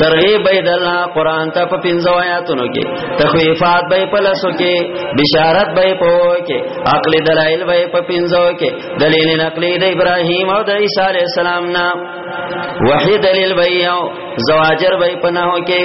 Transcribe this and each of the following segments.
ترغیب بيد الله قران ته په پنځو آیاتونو کې تخویفات به په لاسو کې بشارت به په کې عقل دلایل به په پنځو کې دلیل نقلی د ابراهیم او د عیسی علی السلام نه وحی دلیل به یو زواجر به په نه کې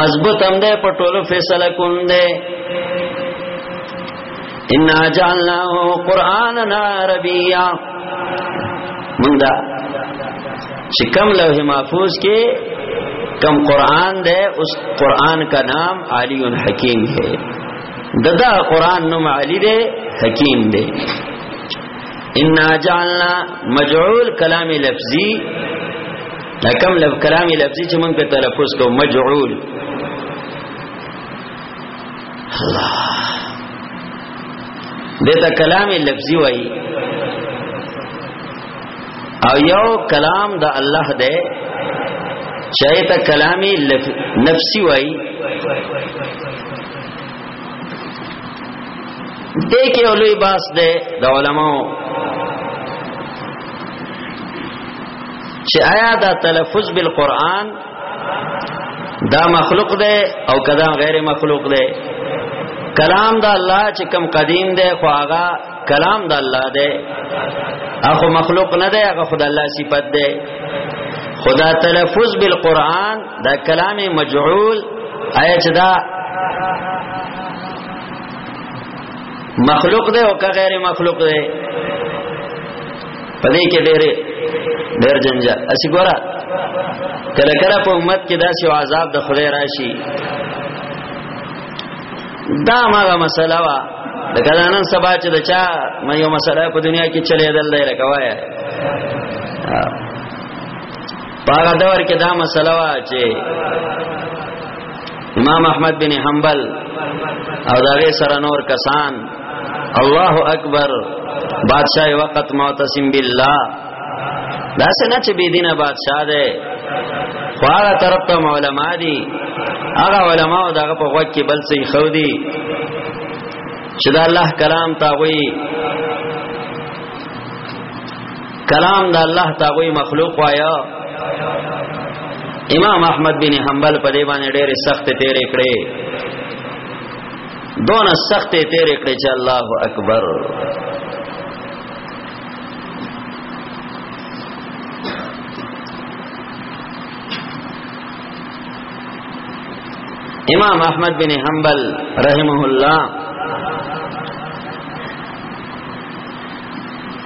مضبوط هم ده په ټولو فیصله کون ده ان جعلناه قرانا عربيا موږ دا چې کوم لوح محفوظ کې کم قرآن دے اس قرآن کا نام علی حکیم ہے ددا قرآن نم علی دے حکیم دے انا جعلنا مجعول کلام لفظی دا کم لب کلام لفظی چې مونږ په تلفظ کو مجعول الله دته کلام لفظی وای او یو کلام د الله دی چاہے تا کلامی نفسی وائی دے کے علوی باس دے دا علماء چې آیا دا تلفظ بالقران دا مخلوق دی او کدا غیر مخلوق دی کلام دا الله چې کم قدیم دی خو هغه کلام دا الله دی هغه مخلوق نه دی هغه خدای الله صفت دی خدا تلفظ بالقران دا کلام مجعول آیا چې دا مخلوق دی او که غیر مخلوق دی پدې کې ډېر ډېر جنجال اسی ګورا کله کله په امت کې داسې عذاب د خدای راشي دا ماغه مسله وا د کدانن سبا چې د چا مې یو مسله په دنیا کې چلے دل دی لکوایا پاغه دور کې دا مسله وا چې امام احمد بن حنبل او دغه سره نور کسان الله اکبر بادشاہ وقت معتصم بالله دا څنګه چې بی دینه بادشاہ دی خو هغه طرف ته علماء دي هغه علماء دغه په وخت کې بل څه خو دي چې دا الله کلام تا وی کلام دا الله تا وی مخلوق وایا امام احمد بن حنبل په دی باندې ډېر سخت تیرې کړې دونه سخت تیر کړی چې الله اکبر امام احمد بن حنبل رحمه الله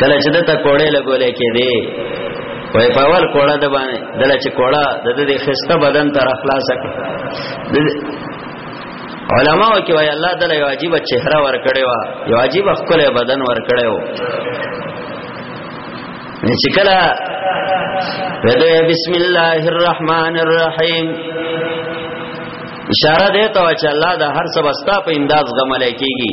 کله چې د تکوړې لګولې کې دی وای په اول کوړه د باندې دله چې کوړه د دې خسته بدن تر اخلاص کړ علماء کې وای الله دله یو عجیب چهره ور کړی و یو عجیب خپل بدن ور کړی و چې کله ودا بسم الله الرحمن الرحیم اشاره دی ته چې الله د هر څه بستا په انداز غمل کیږي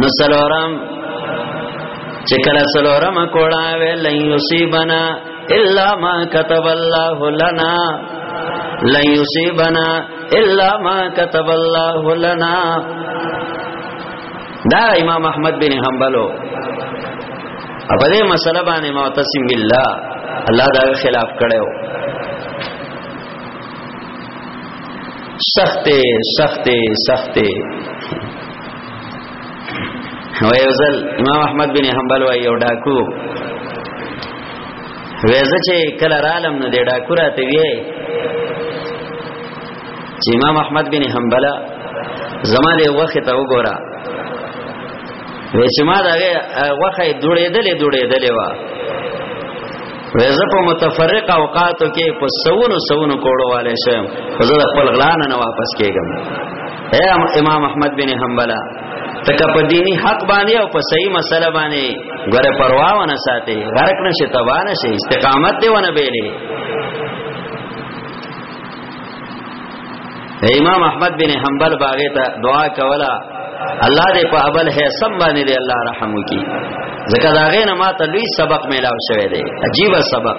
نو سلورم چې کله سلورم کوړه وې لن یصيبنا الا ما كتب الله لنا لن یصيبنا الا ما كتب الله لنا دا امام احمد بن حنبلو په دې مسله باندې معتصم بالله الله دا خلاف کړو سخت سخت سخت ویوزل امام احمد بن حنبل وای یو ډاکو ویزه چې کله رالم نو دی ډاکو راته وی چې امام احمد بن حنبل زما له وخت ته وګوره وې چې ما دا وخت دوړېدلې دوړېدلې وا ویزه په متفرق اوقاتو کې په سونو سونو کوړو والے شم زه د خپل غلان نه واپس کېږم اے امام احمد بن حنبل تک په دینی حق باندې او په صحیح مسله باندې غره پروا ونه ساتي غرق نشي تبا نشي استقامت دی ونه بیلې امام احمد بن حنبل باغه ته دعا کوله الله دې په ابل ہے سم باندې دې الله رحم وکي ځکه دا غې نه ماته لوی سبق میلاو شوی دی عجیب سبق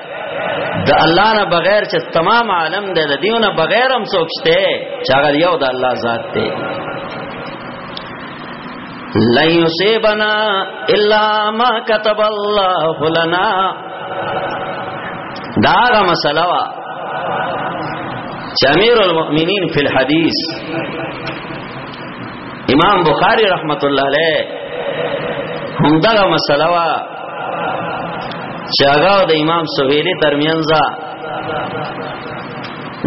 د الله نه بغیر چې تمام عالم دی د دیونه بغیر هم څوک شته چې هغه یو د الله ذات دی لن یصيبنا الا ما كتب الله لنا دا هغه مسله وا چې امیر المؤمنین فی الحدیث امام بخاری رحمت الله علیه همدغه مسله وا چې هغه د امام سویلی ترمنځ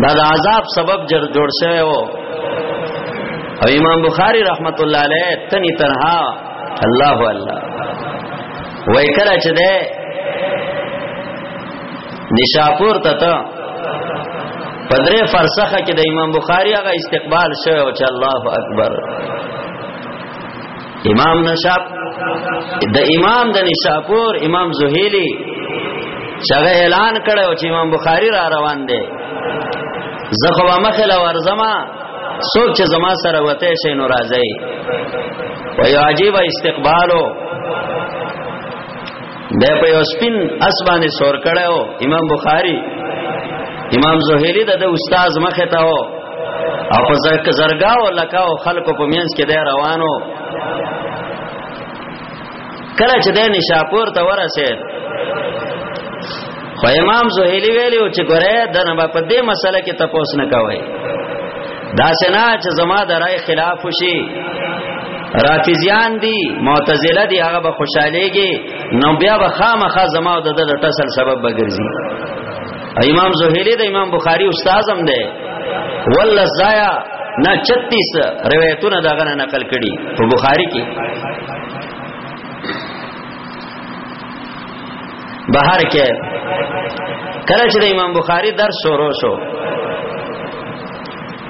دا د عذاب سبب جوړ شوی وو او امام بخاری رحمت الله علیه تنی تنها الله الله وای کله چې ده نشاپور ته ته پدری فرسخه کې د امام بخاری هغه استقبال شوی او چې الله اکبر امام نشاب د امام د نشاپور امام زهیلی چغه اعلان کړو چې امام بخاری را روان دی زه خو مخه لور زما څوک چې زما سره وته شي نو راځي وای عجیب استقبالو د په یو سپین اسبانه سور کړهو امام بخاری امام زهری د استاد مخه ته او په ځکه زرګاو لکاو خلکو په مینس کې د روانو کله چې د نشاپور ته ورسېد خو امام زهیلی ویلو چې ګوره د نه په دې مسله کې تپوس نه کوي دا سنا چې زما د رائے خلاف وشي رافضیان دي معتزله دي هغه به خوشاليږي نو بیا به خامخا زما د د ټسل سبب بګرځي امام زهیری د امام بخاری استاد هم دی والله زایا نه 36 روایتونه دغه نقل کړي په بخاری کې بهر کې کله چې د امام بخاری درس شروع شو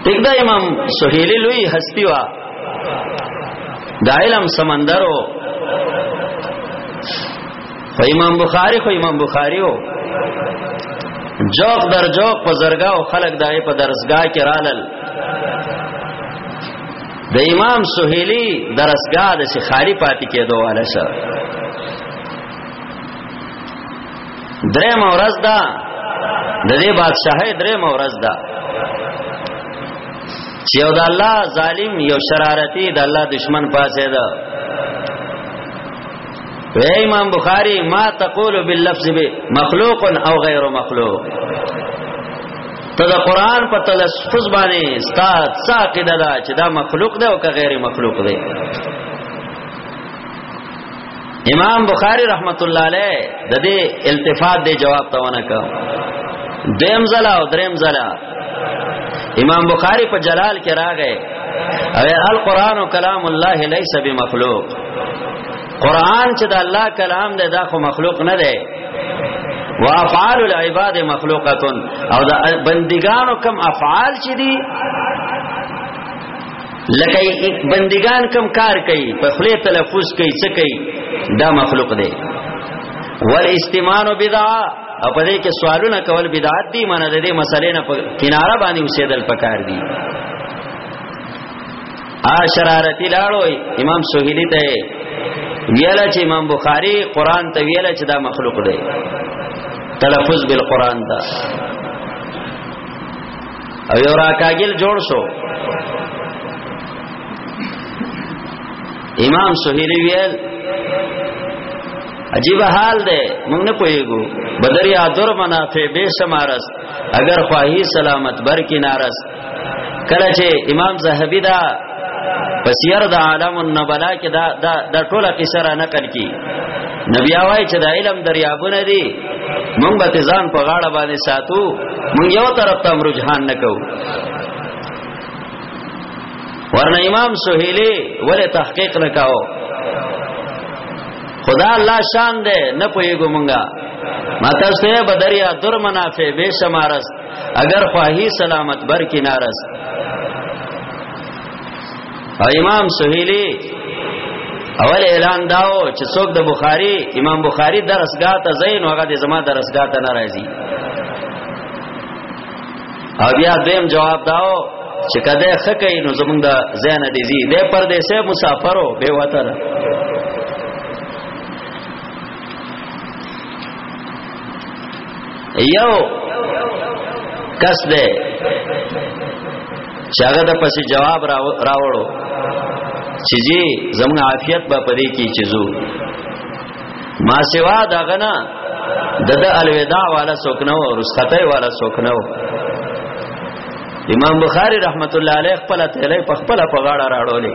ټیک دا امام سهیلی لوی هستی وا د علم سمندرو خو امام بخاری خو امام بخاری وو جوق در جوق په زرګا او خلق دای په درسګا کې رالل د امام سهیلی درسګا د شي خالی پاتې کېدو والا شه درې مورز دا د دې بادشاہي درې مورز دا چې یو د الله ظالم یو شرارتي د الله دشمن پاسه ده وی امام بخاری ما تقول باللفظ به مخلوق او غیر مخلوق ته د قران په تلفظ باندې ستا ساقیده ده چې دا مخلوق ده او که غیر مخلوق ده امام بخاری رحمت الله علیه د دې التفات دی جواب ته ونه کړ دیم زلا او دریم زلا امام بخاری په جلال کې راغی او القرآن کلام الله ليس بمخلوق قرآن چې د الله کلام دی دا خو مخلوق نه دی وافعال العباد مخلوقتون او د بندگانو کم افعال چې دي لکه بندگان کم کار کوي په خله تلفظ کوي څه کوي دا مخلوق دی والاستمان بدعه او په دې کې سوالونه کول بدعت دي معنی د دې مسلې نه کناره باندې اوسېدل پکار دي ا شرارتی لاړو امام سہیلی ته ویل چې امام بخاری قران ته ویل چې دا مخلوق دی تلفظ بالقران دا او یو راکاګل جوړ شو امام سهیلی ویل عجیب حال ده موږ نه پوهیږو بدر یا در منافع به شمارس اگر خواهی سلامت بر کنارس کله چې امام زهبی دا پسیر د عالم النبلا کې دا دا ټوله قصه را نقل کی نبی اوای چې د علم دریابونه دي مونږ به ځان په غاړه باندې ساتو مونږ یو طرف ته رجحان نکو ورنه امام سهیلی ولې تحقیق نکاو خدا الله شان دې نه پويګو مونږه ماته سه بدریا در منافع به شمارس اگر خواهی سلامت بر کنارس او امام سهیلی اول اعلان داو چې څوک د بخاری امام بخاری درسګاه ته زین هغه د زما درسګاه ته ناراضي او بیا دیم جواب داو چې کده خکې نو زمونږ د زین دي زی د پردیسه مسافرو به وتر یو کس دی چې هغه د پسې جواب راوړو چې جی زموږ عافیت به پدې کې چې زو ما سوا دا غنا د د الوداع والا سوکنو او رسخته والا سوکنو امام بخاری رحمت الله علیه خپل ته له خپل په غاړه راړولې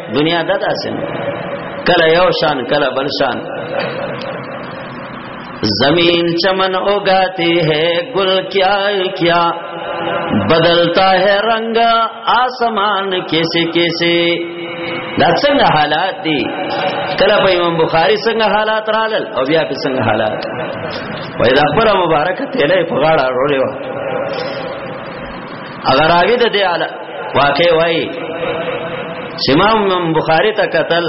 دنیا دا داسې کله یو شان کله بل شان زمین چمن اگاتی ہے گل کیا کیا بدلتا ہے رنگ آسمان کیسے کیسے دا څنګه حالات دي کله په امام بخاری څنګه حالات رالل او بیا په څنګه حالات وای دا خبره مبارکه تله په غاړه وروړې و اگر راوی د دې واقع وای امام بخاری ته قتل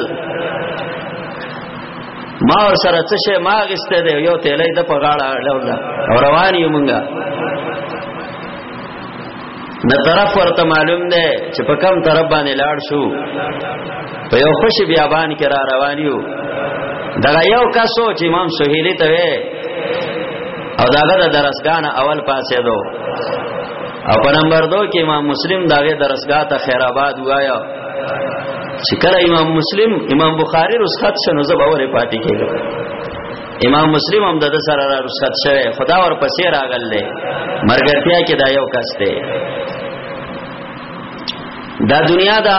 ما ور سره څه شی ما غسته دی یو تیلې د پغاړه لولا او روان یو مونږه نه طرف ورته معلوم دی چې په کم طرف باندې لاړ شو په یو خوش بیابان کې را روان یو دا یو کسو چې امام سهیلی ته وې او داغه د درسګان اول پاسې دو او په نمبر 2 کې امام مسلم داغه درسګه ته خیر آباد وایا چې کله امام مسلم امام بخاری رسخت شنو زب اوره پاتې کېږي امام مسلم هم د سره را رسخت شوی خدا ور پسې راغل دی مرګرتیا کې دا یو کس دی دا دنیا دا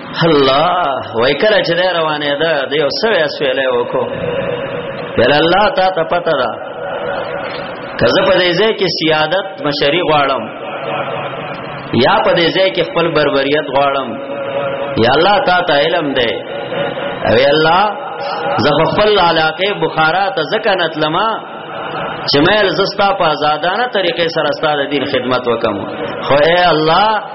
الله وای کله چې روانه ده د یو سوي اسویلې وکړو بل الله تا ته پته ده کزه په دې ځای کې سیادت مشری غواړم یا په دې ځای کې خپل بربریت غواړم یا الله تا ته علم ده او الله زغفل علاقه بخارا ته زکه نتلما چې مې زستا په آزادانه طریقې سره ستاسو دین خدمت وکم خو اے الله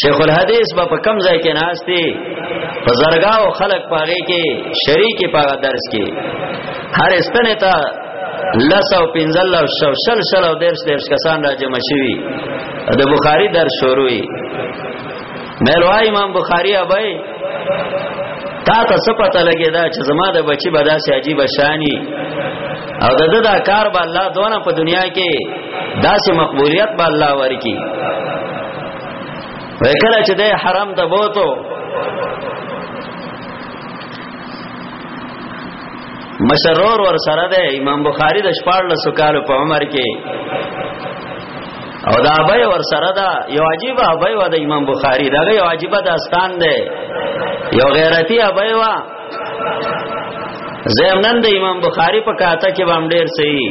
شیخ الحدیث با په کم ځای کې ناشتي په زرګاو خلق پاره کې شریک پاره درس کې هر استنه ته لسو پنزل او شو شل شل او درس درس کسان را جمع شوی د بخاری در شروعی ملوا امام بخاری ابای تا ته څه پته لګی دا چې زما د بچی بدا سي عجیب شانی او د دې دا کار به الله دونه په دنیا کې داسې مقبولیت به الله ورکی وکړه چې د حرم ته بوتو مشرور ور سره ده امام بخاری د شپږ لسو کال په عمر کې او دا ابي ور سره ده یو عجیب ابي و د امام بخاری دا یو عجیب داستان ده یو غیرتی ابي و زمنن د امام بخاری په کاته کې بام ډیر صحیح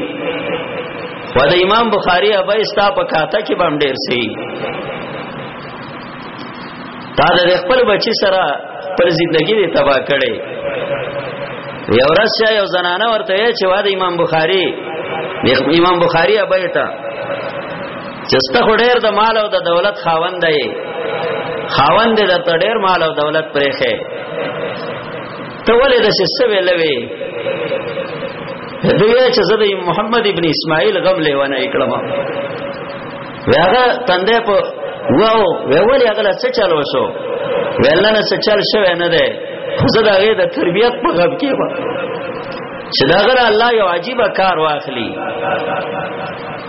و د امام بخاری ابا استا په کاته کې بام ډیر صحیح تا د خپل بچی سره پر زندگی دی تبا کړي یو ورځ یو زنانه ورته چې واده امام بخاری امام بخاری ابا ته چسته خډیر د مال او د دولت خاوند دی خاوند د تډیر مال او دولت پرېخه ته ولې د سسوي لوي دوی چې زه د محمد ابن اسماعیل غم لیوانه کړم هغه تندې په واو ویولې هغه څه چالو شو ولنه څه چل شو نه ده خو زه دا غي د تربيت په غب کې و چې دا غره الله یو عجیب کار واخلي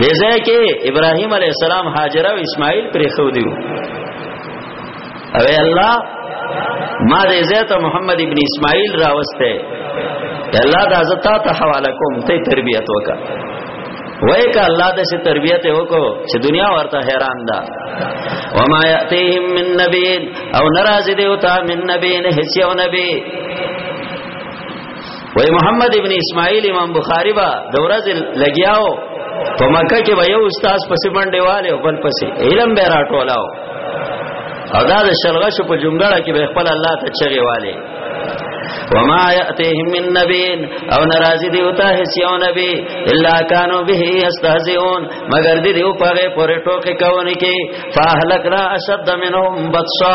دې ځای کې ابراهيم عليه السلام هاجر او اسماعیل پرې خو دیو او الله ما دې ځای ته محمد ابن اسماعیل راوسته الله دا زتا ته حواله کوم ته تربيت وکا وای کا الله د سي تربيت وکړو چې دنیا ورته حیران ده وما ياتيهم من نبي او ناراض دي او تا من نبي نه هيڅ یو نبي وای محمد ابن اسماعیل امام بخاری با د ورځ لګیاو په مکه کې به یو استاد پسې باندې والے او بل پسې علم به راټولاو او دا د شلغش په جمګړه کې به خپل الله ته چغي والے وما ياتيهم من نبي او ناراضي دي وتا هي سيو نبي الا كانوا به يستهزئون مگر دي دي په غي پورې ټوکې کوونکې فاهلكنا اشد منهم بطشا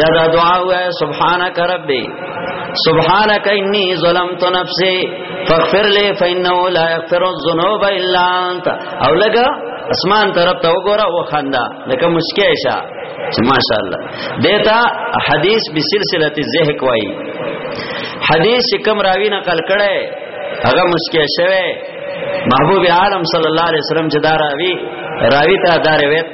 یا دا دعا وای سبحانك ربي سبحانك اني ظلمت نفسي فاغفر لي فانه لا يغفر الذنوب الا انت او لګا اسمان طرف ته وګوره او خندا لکه مسکه شه ماشاء الله دیتا حدیث بسلسله الزهق وای حدیث کم راوی نقل کړي هغه مسکه شوه محبوب عالم صلی الله علیه وسلم چې دا راوی راوی ته دا روایت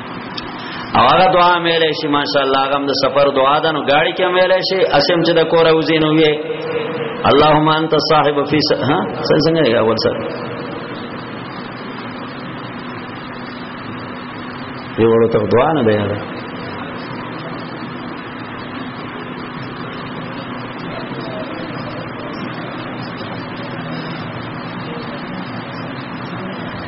او هغه دعا مېلې شي ماشاءالله هغه د سفر دعا ده نو گاڑی کې مېلې شي اسیم چې د کور اوزې نو وي اللهم انت صاحب فی س... ها څنګه یې اول سره دی وړو ته دعا نه دی یاره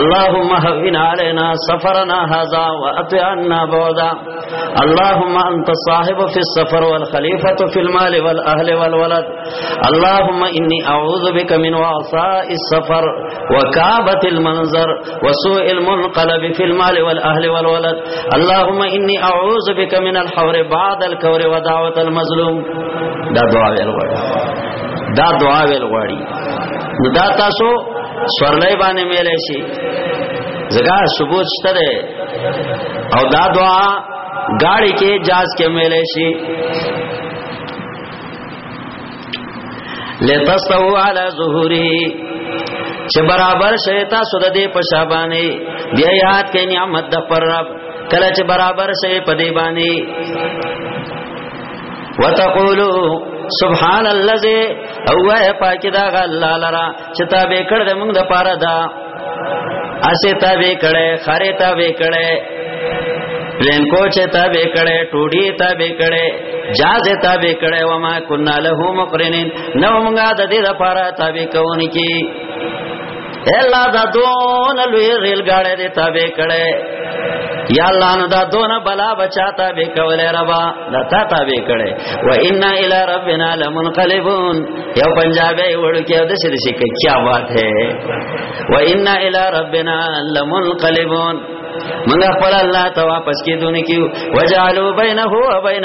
اللهم هون علينا سفرنا هذا واطعنا بعدا اللهم انت صاحب في السفر والخليفة في المال والاهل والولد اللهم اني اعوذ بك من وعصاء السفر وكعبة المنظر وسوء المنقلب في المال والاهل والولد اللهم اني اعوذ بك من الحور بعد الكور ودعوة المظلوم دا دعا ویل غواړي دا دعا ویل غواړي نو دا تاسو سورلای باندې ملې شي زګه ثبوت شته او دا دعا گاڑی کې جاز کې ملې شي لتستو علی ظهوری چې برابر شي تاسو د دې په شابانه بیا یاد کې نعمت د پر رب کله چې برابر شي په دې باندې وتقولو سبحان الذي او وای پاکی دا الله لرا چې تا به کړ د موږ د پاره دا اسه تا به کړه خره تا به کړه پلین کوچه تا به کړه ټوډی تا به کړه جاز تا به کړه و ما کنا له مقرنین نو موږ د دې لپاره تا به کوونکی الا دا دون لوی ریل گاڑی دی تابع کڑی یا الله نو دا دون بلا بچا تابع کولی ربا دا تا تابع کڑی و انا الى ربنا لمنقلبون یو پنجابی وڑو کیا دسی دسی که کیا بات ہے و انا الى ربنا لمنقلبون منگا خپل اللہ تا واپس کی دونی کیو وجعلو بینہو و بین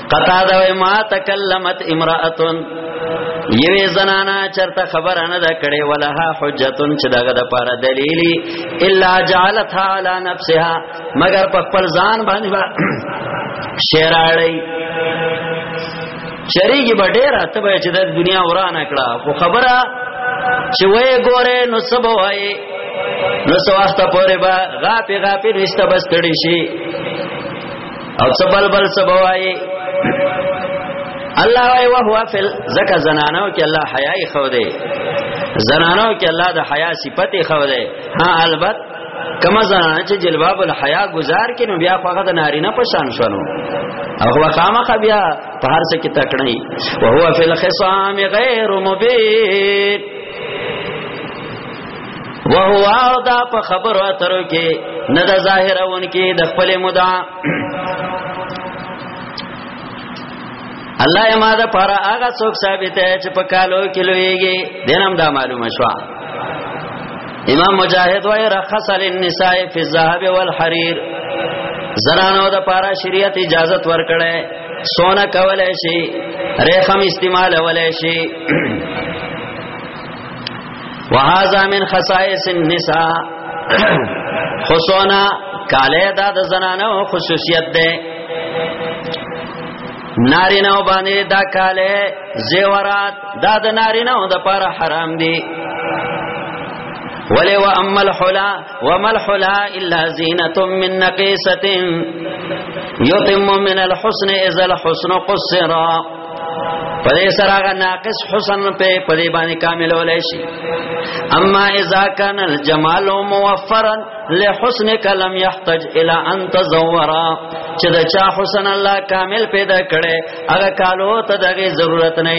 قطاده وای ما تکلمت امراتن یوې زنانا چرته خبره نه ده کړې ولها حجتن چې دغه د پاره دلیلی الا جعلتها على نفسها مگر په خپل ځان باندې با شیراړی چریږي به ډېر ته به چې د دنیا ورانه کړه خو خبره چې وې ګوره نو سبا وای نو سو وخت پورې به غاپې غاپې رښتا بستړي شي او څه بل بل څه بوایي الله وايي وهو فل زکه زنانو کې الله حیا یې خو دی زنانو کې الله د حیا صفت یې خو دی ها البت کما زنانه چې جلباب الحیا گزار کینو بیا هغه د نارینه په شان شونو او هو خامخ بیا په هر څه کې تکړنی او هو فی الخصام غیر مبین وهو او دا په خبرو اترو کې نه د ظاهر اون کې د خپل مدعا الله یې ما ده پر هغه څوک ثابت دی چې په کالو کې لویږي دینم دا معلومه شو امام مجاهد وای رخص للنساء فی الذهب والحریر زنانو د پارا شریعت اجازت ورکړي سونه کولای شي ریخم استعمال ولای شي وهذا من خصائص النساء خصونا کاله دا د زنانو خصوصیت ده نارینه باندې دا کاله زیورات دا د نارینه د پر حرام دي ولی و اما الحلا و ما الحلا الا زینت من نقیست یتم من الحسن اذا الحسن قصرا پدې سره هغه ناقص حسن په پدې باندې کامل ولای شي اما اذا كان الجمال موفرا لحسنك لم يحتج الى ان تزورا چې دا چا حسن الله کامل پیدا کړي هغه کالو ته دغه ضرورت نه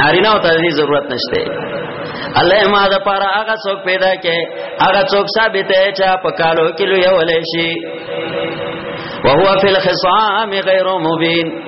نارینه ته دې ضرورت نشته الله ما دا پر هغه څوک پیدا کړي هغه څوک ثابت دی چې په کالو کې لوی ولای شي وهو فی الخصام غیر مبین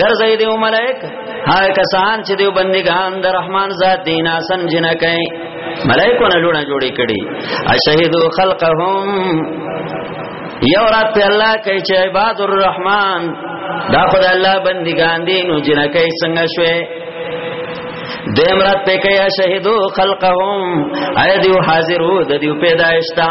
ګرځي دی ملائک هاي کسان چې دی بندگان د رحمان ذات دینا سن جن کوي ملائکو نه لونه جوړی کړي اشهدو خلقهم یو رات په الله کوي چې عباد الرحمن دا خدای الله بندگان دي نو جن کوي څنګه شوي دیم رات په کوي اشهدو خلقهم اې دیو حاضرو د دیو پیدایشتا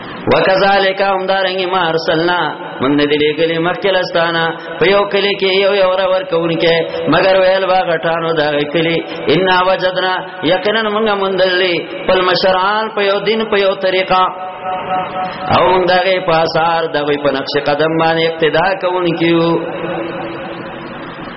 وکذالک هم دارنګ ما ارسلنا من دې لګلې مکل استانا په یو کلی کې یو یو را ور کوونکې مگر ویل با غټانو دا کلی ان وجدنا یقینا موږ مندلې پل مشران په یو دین په یو طریقه او موږ دغه پاسار دغه په نقش قدم باندې اقتدا کوونکیو